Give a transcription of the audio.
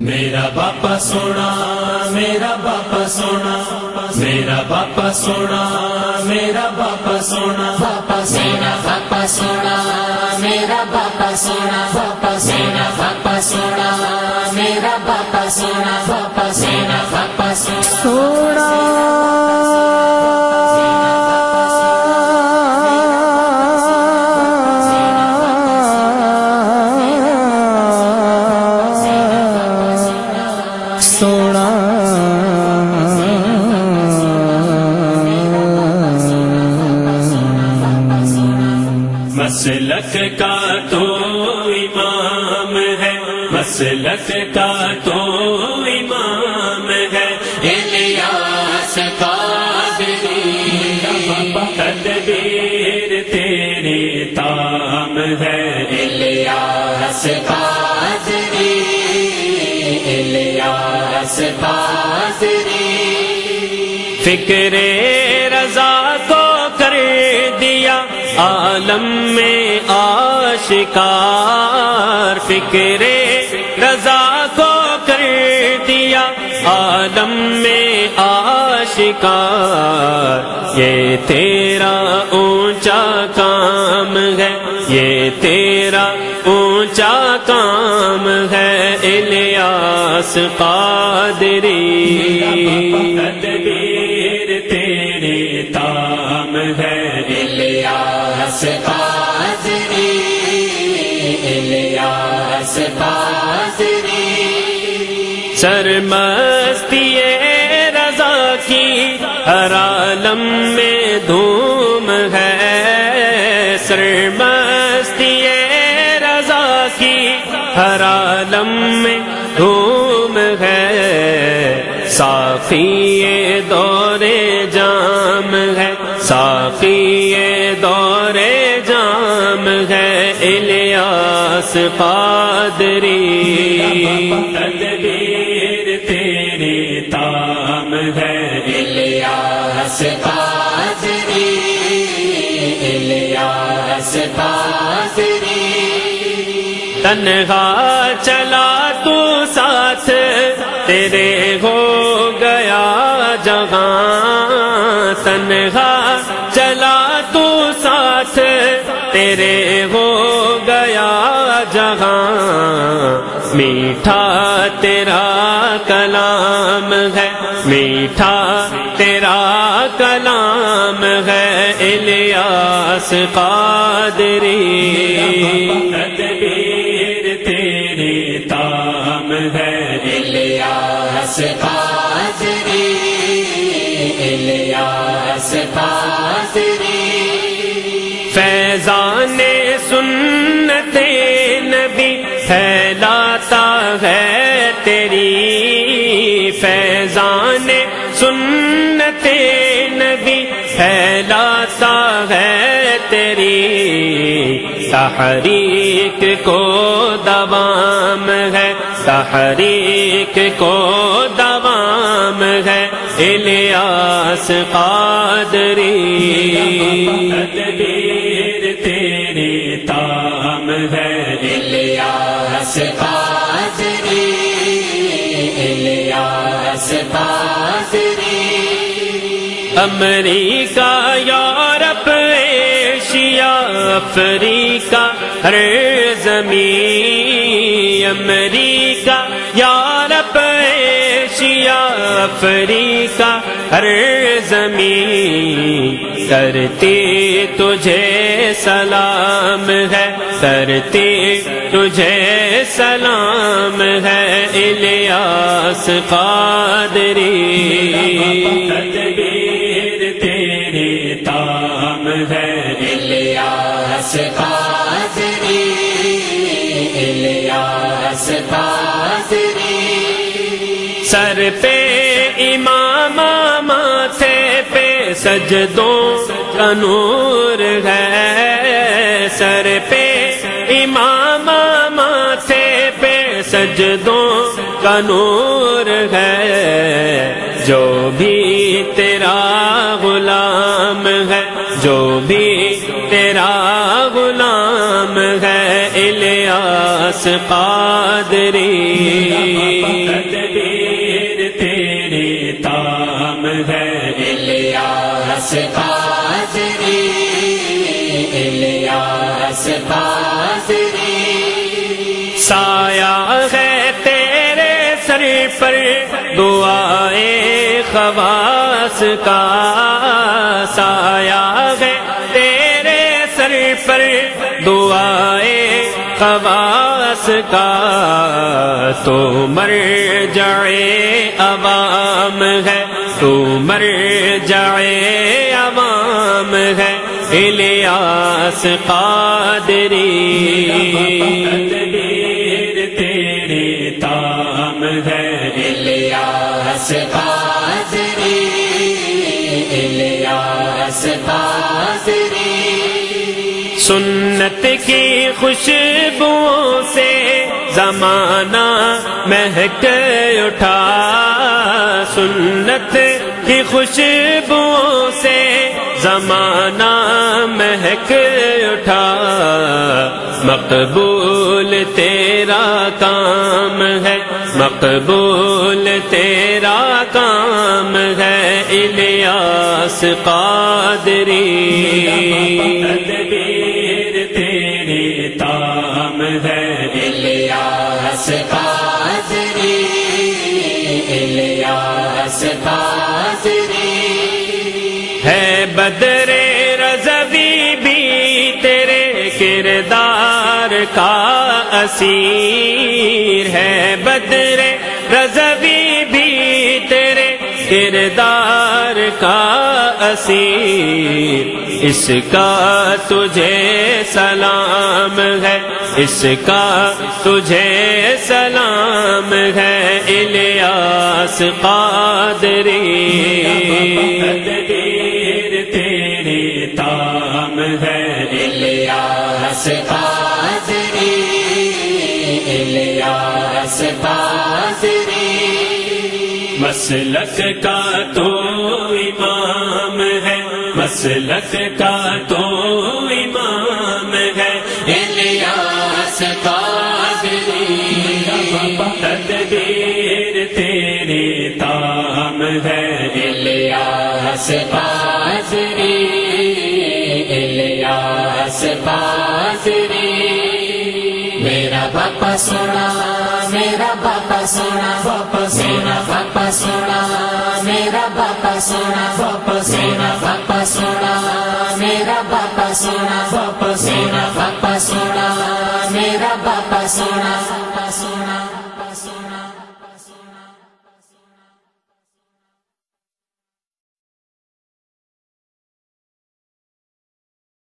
میرا باپا سونا میرا باپا سونا میرا باپا سونا میرا باپا سونا باپا سونا باپا سونا میرا باپا سونا باپا سونا باپا سونا میرا باپا سونا باپا سونا باپا سونا سونا۔ مسلک کا تو امام ہے۔ مسلک کا تو امام ہے۔ الیاس قادری۔ تدبیر تیرے تام ہے۔ الیاس قادری۔ الیاس فکر رضا کو کر دیا عالم میں آشکار۔ فکر رضا کو کر دیا عالم میں آشکار۔ یہ تیرا اونچا کام ہے، یہ تیرا الیاس قادری. تدبیر تیرے تام ہے الیاس قادری. الیاس قادری. سرمستی رضا کی ہر عالم میں دھوم صافی دور جام ہے صافی دور جام ہے الیاس قادری۔ تدبیر تیرے تام ہے۔ الیاس قادری الیاس قادری۔ تنہا چلا تو ساتھ تیرے ہو گیا جہاں تنہا چلا تو ساتھ تیرے ہو گیا جہاں میٹھا تیرا کلام ہے، میٹھا تیرا کلام ہے الیاس قادری۔ تدبیر تیرے تام ہے الیاس قادری۔ الیاس قادری فیضان سنت نبی پھیلاتا ہے تیری۔ فیضان سنت نبی پھیلاتا ہے تیری۔ تحریک کو دوام ہے۔ تحریک کو دوام ہے الیاس قادری۔ تدبیر تیرے تام ہے الیاس قادری۔ الیاس قادری۔ امریکہ یورپ ایشیا افریقہ ہر زمین۔ امریکہ ایشیا افریقہ ہر زمین کرتی تجھے سلام ہے کرتی تجھے سلام ہے الیاس قادری۔ سجدوں کا نور ہے، سر پہ امام ماتھے پہ سجدوں کا نور ہے۔ جو بھی تیرا غلام ہے، جو بھی تیرا غلام ہے، الیاس قادری قادری الیاس قادری سایہ ہے تیرے سر پر دعائے خواص کا سایہ ہے تیرے سر پر دعائے خواص کا تو مر جائے عوام تو مر جائے عوام ہے الیاس قادری۔ تیرے تام ہے الیاس قادری الیاس قادری۔ سنت کی خوشبو سے زمانہ مہک اٹھا۔ سنت کی خوشبو سے زمانہ مہک اٹھا۔ مقبول تیرا کام ہے، مقبول تیرا کام ہے، الیاس قادری۔ الیاس قادری الیاس قادری ہے بدر رضوی بھی تیرے کردار کا اسیر۔ ہے بدر رضوی بھی تیرے کردار کا اسیر، اس کا تجھے سلام ہے، اس کا تجھے سلام ہے، الیاس قادری۔ تیرے تام ہے، الیاس قادری الیاس قادری۔ مسلک کا تو مسلک کا تو امام ہے۔ الیاس قادری تدبیر تیری تام ہے۔ الیاس قادری الیاس قادری باپا سونا میرا باپا سونا باپا سونا باپا سونا میرا باپا سونا باپا سونا باپا سونا میرا باپا سونا باپا سونا باپا سونا میرا باپا باپا سونا